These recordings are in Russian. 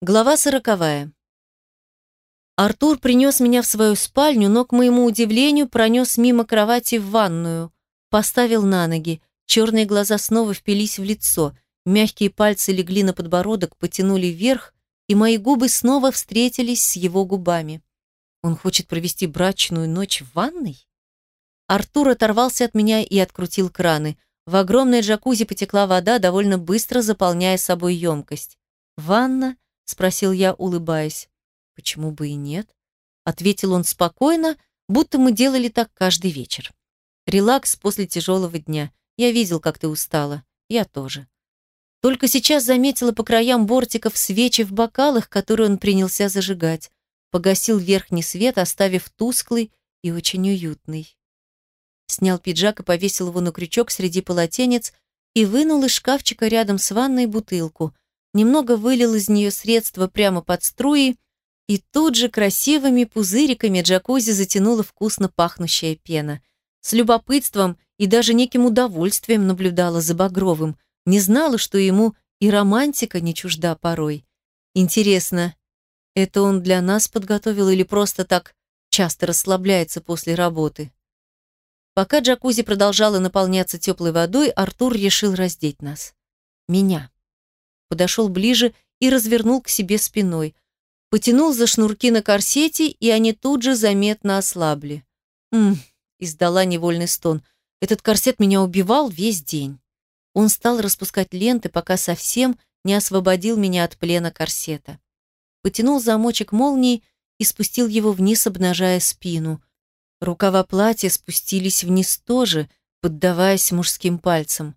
Глава сороковая. Артур принес меня в свою спальню, но, к моему удивлению, пронес мимо кровати в ванную. Поставил на ноги. Черные глаза снова впились в лицо. Мягкие пальцы легли на подбородок, потянули вверх, и мои губы снова встретились с его губами. Он хочет провести брачную ночь в ванной? Артур оторвался от меня и открутил краны. В огромной джакузи потекла вода, довольно быстро заполняя собой емкость. Ванна — спросил я, улыбаясь. Почему бы и нет? ответил он спокойно, будто мы делали так каждый вечер. Релакс после тяжелого дня. Я видел, как ты устала. Я тоже. Только сейчас заметила по краям бортиков свечи в бокалах, которые он принялся зажигать. Погасил верхний свет, оставив тусклый и очень уютный. Снял пиджак и повесил его на крючок среди полотенец и вынул из шкафчика рядом с ванной бутылку – немного вылил из нее средства прямо под струи, и тут же красивыми пузыриками джакузи затянула вкусно пахнущая пена. С любопытством и даже неким удовольствием наблюдала за Багровым, не знала, что ему и романтика не чужда порой. Интересно, это он для нас подготовил или просто так часто расслабляется после работы? Пока джакузи продолжала наполняться теплой водой, Артур решил раздеть нас. Меня подошел ближе и развернул к себе спиной. Потянул за шнурки на корсете, и они тут же заметно ослабли. «Ммм», — издала невольный стон, — «этот корсет меня убивал весь день». Он стал распускать ленты, пока совсем не освободил меня от плена корсета. Потянул замочек молнии и спустил его вниз, обнажая спину. Рукава платья спустились вниз тоже, поддаваясь мужским пальцам.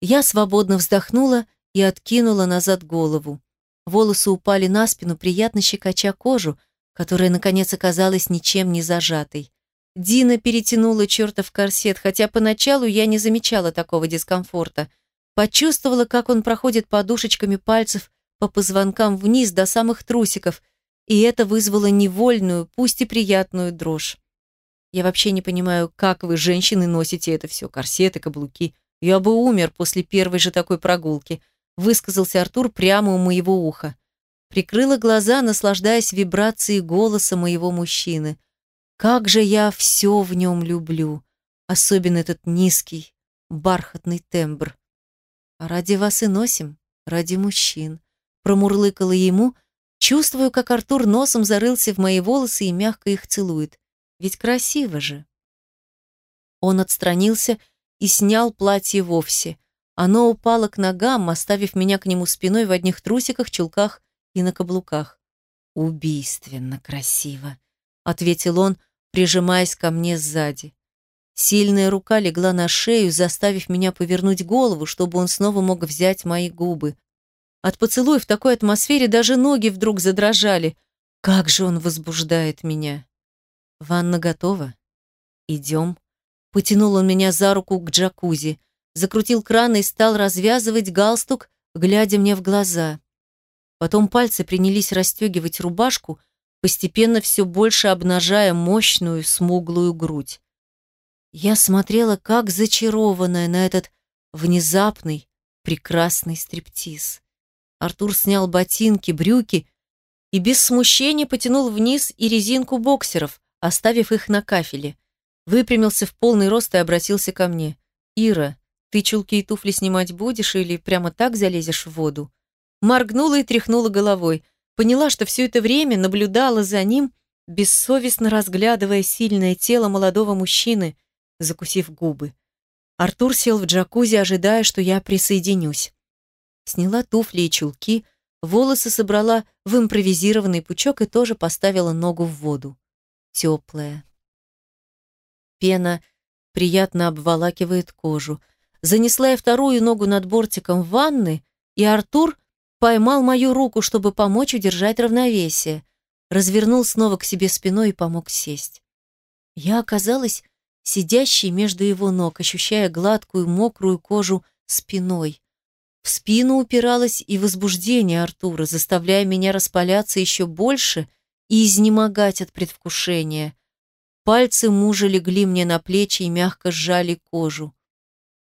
Я свободно вздохнула и откинула назад голову. Волосы упали на спину, приятно щекоча кожу, которая, наконец, оказалась ничем не зажатой. Дина перетянула чертов корсет, хотя поначалу я не замечала такого дискомфорта. Почувствовала, как он проходит подушечками пальцев по позвонкам вниз до самых трусиков, и это вызвало невольную, пусть и приятную дрожь. Я вообще не понимаю, как вы, женщины, носите это все, корсеты, каблуки. Я бы умер после первой же такой прогулки высказался Артур прямо у моего уха. Прикрыла глаза, наслаждаясь вибрацией голоса моего мужчины. Как же я все в нем люблю, особенно этот низкий, бархатный тембр. А ради вас и носим, ради мужчин. Промурлыкала ему, чувствую, как Артур носом зарылся в мои волосы и мягко их целует. Ведь красиво же. Он отстранился и снял платье вовсе. Оно упало к ногам, оставив меня к нему спиной в одних трусиках, чулках и на каблуках. «Убийственно красиво», — ответил он, прижимаясь ко мне сзади. Сильная рука легла на шею, заставив меня повернуть голову, чтобы он снова мог взять мои губы. От поцелуя в такой атмосфере даже ноги вдруг задрожали. Как же он возбуждает меня. Ванна готова? Идем. Потянул он меня за руку к джакузи закрутил кран и стал развязывать галстук, глядя мне в глаза. Потом пальцы принялись расстегивать рубашку, постепенно все больше обнажая мощную смуглую грудь. Я смотрела, как зачарованная на этот внезапный, прекрасный стриптиз. Артур снял ботинки, брюки и без смущения потянул вниз и резинку боксеров, оставив их на кафеле. Выпрямился в полный рост и обратился ко мне. «Ира, ты чулки и туфли снимать будешь или прямо так залезешь в воду? Моргнула и тряхнула головой. Поняла, что все это время наблюдала за ним, бессовестно разглядывая сильное тело молодого мужчины, закусив губы. Артур сел в джакузи, ожидая, что я присоединюсь. Сняла туфли и чулки, волосы собрала в импровизированный пучок и тоже поставила ногу в воду. Теплая. Пена приятно обволакивает кожу занесла я вторую ногу над бортиком ванны, и Артур поймал мою руку, чтобы помочь удержать равновесие, развернул снова к себе спиной и помог сесть. Я оказалась сидящей между его ног, ощущая гладкую, мокрую кожу спиной. В спину упиралось и возбуждение Артура, заставляя меня распаляться еще больше и изнемогать от предвкушения. Пальцы мужа легли мне на плечи и мягко сжали кожу.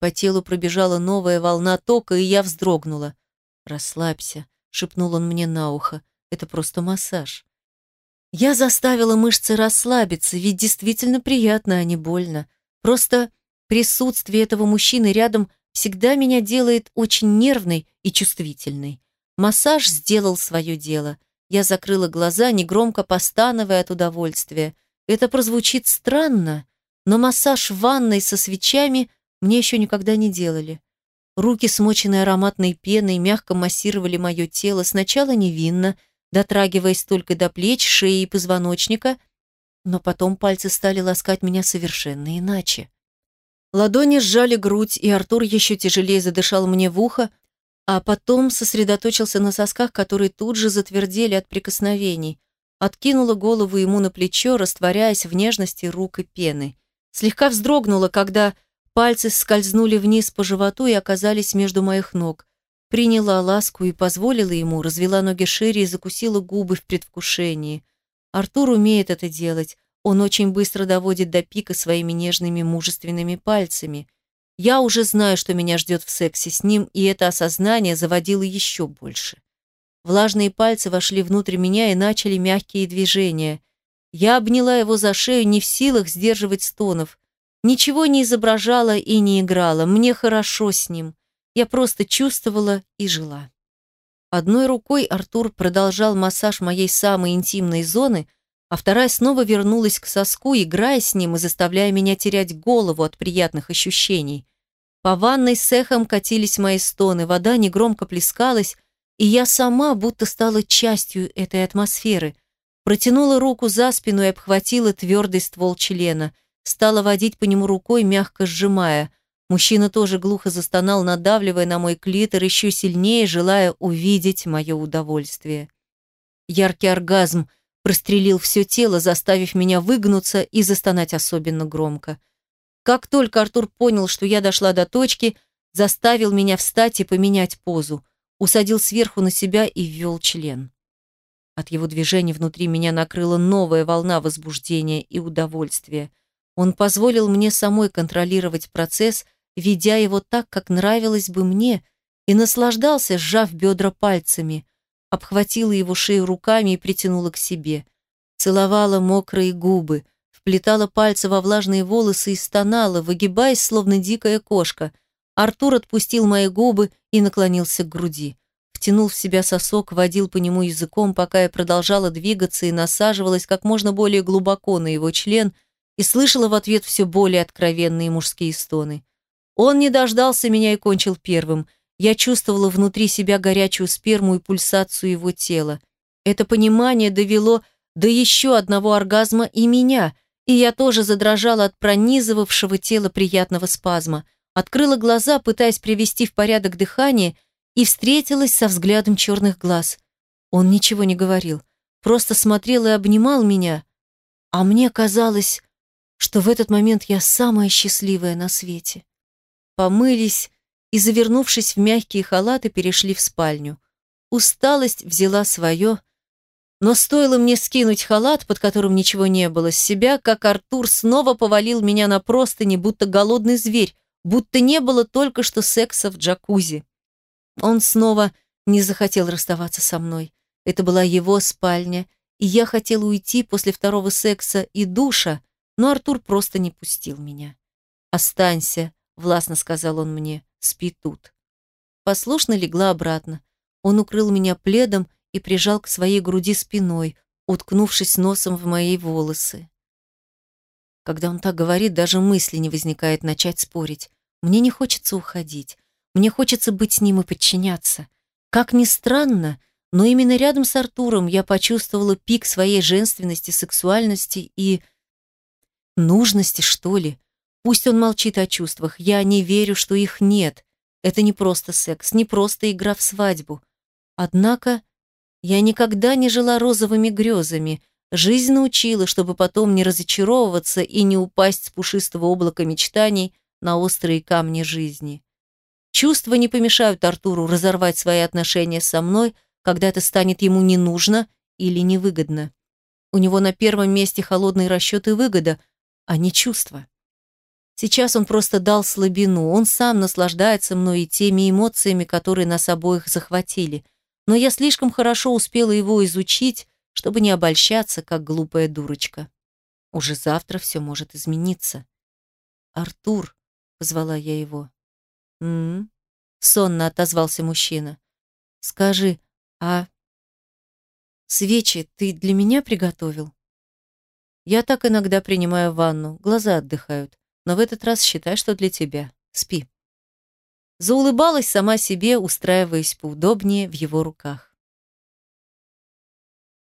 По телу пробежала новая волна тока, и я вздрогнула. «Расслабься», шепнул он мне на ухо. «Это просто массаж». Я заставила мышцы расслабиться, ведь действительно приятно, а не больно. Просто присутствие этого мужчины рядом всегда меня делает очень нервной и чувствительной. Массаж сделал свое дело. Я закрыла глаза, негромко постановая от удовольствия. Это прозвучит странно, но массаж в ванной со свечами мне еще никогда не делали. Руки, смоченные ароматной пеной, мягко массировали мое тело, сначала невинно, дотрагиваясь только до плеч, шеи и позвоночника, но потом пальцы стали ласкать меня совершенно иначе. Ладони сжали грудь, и Артур еще тяжелее задышал мне в ухо, а потом сосредоточился на сосках, которые тут же затвердели от прикосновений. Откинула голову ему на плечо, растворяясь в нежности рук и пены. Слегка вздрогнула, когда пальцы скользнули вниз по животу и оказались между моих ног. Приняла ласку и позволила ему, развела ноги шире и закусила губы в предвкушении. Артур умеет это делать. Он очень быстро доводит до пика своими нежными мужественными пальцами. Я уже знаю, что меня ждет в сексе с ним, и это осознание заводило еще больше. Влажные пальцы вошли внутрь меня и начали мягкие движения. Я обняла его за шею, не в силах сдерживать стонов. Ничего не изображала и не играла. Мне хорошо с ним. Я просто чувствовала и жила. Одной рукой Артур продолжал массаж моей самой интимной зоны, а вторая снова вернулась к соску, играя с ним и заставляя меня терять голову от приятных ощущений. По ванной с эхом катились мои стоны, вода негромко плескалась, и я сама будто стала частью этой атмосферы. Протянула руку за спину и обхватила твердый ствол члена. Стала водить по нему рукой, мягко сжимая – Мужчина тоже глухо застонал, надавливая на мой клитор еще сильнее, желая увидеть мое удовольствие. Яркий оргазм прострелил все тело, заставив меня выгнуться и застонать особенно громко. Как только Артур понял, что я дошла до точки, заставил меня встать и поменять позу, усадил сверху на себя и ввел член. От его движения внутри меня накрыла новая волна возбуждения и удовольствия. Он позволил мне самой контролировать процесс – ведя его так, как нравилось бы мне, и наслаждался, сжав бедра пальцами, обхватила его шею руками и притянула к себе. Целовала мокрые губы, вплетала пальцы во влажные волосы и стонала, выгибаясь, словно дикая кошка. Артур отпустил мои губы и наклонился к груди. Втянул в себя сосок, водил по нему языком, пока я продолжала двигаться и насаживалась как можно более глубоко на его член и слышала в ответ все более откровенные мужские стоны. Он не дождался меня и кончил первым. Я чувствовала внутри себя горячую сперму и пульсацию его тела. Это понимание довело до еще одного оргазма и меня, и я тоже задрожала от пронизывавшего тело приятного спазма. Открыла глаза, пытаясь привести в порядок дыхание, и встретилась со взглядом черных глаз. Он ничего не говорил, просто смотрел и обнимал меня, а мне казалось, что в этот момент я самая счастливая на свете помылись и, завернувшись в мягкие халаты, перешли в спальню. Усталость взяла свое, но стоило мне скинуть халат, под которым ничего не было, с себя, как Артур снова повалил меня на простыни, будто голодный зверь, будто не было только что секса в джакузи. Он снова не захотел расставаться со мной. Это была его спальня, и я хотела уйти после второго секса и душа, но Артур просто не пустил меня. «Останься», властно сказал он мне, спи тут. Послушно легла обратно. Он укрыл меня пледом и прижал к своей груди спиной, уткнувшись носом в мои волосы. Когда он так говорит, даже мысли не возникает начать спорить. Мне не хочется уходить. Мне хочется быть с ним и подчиняться. Как ни странно, но именно рядом с Артуром я почувствовала пик своей женственности, сексуальности и нужности, что ли. Пусть он молчит о чувствах, я не верю, что их нет. Это не просто секс, не просто игра в свадьбу. Однако я никогда не жила розовыми грезами. Жизнь научила, чтобы потом не разочаровываться и не упасть с пушистого облака мечтаний на острые камни жизни. Чувства не помешают Артуру разорвать свои отношения со мной, когда это станет ему не нужно или невыгодно. У него на первом месте холодный расчет и выгода, а не чувства. Сейчас он просто дал слабину, он сам наслаждается мной и теми эмоциями, которые нас обоих захватили. но я слишком хорошо успела его изучить, чтобы не обольщаться, как глупая дурочка. Уже завтра все может измениться. «Артур», — позвала я его. «М-м-м», сонно отозвался мужчина. «Скажи, а свечи ты для меня приготовил?» «Я так иногда принимаю ванну, глаза отдыхают, но в этот раз считай, что для тебя. Спи». Заулыбалась сама себе, устраиваясь поудобнее в его руках.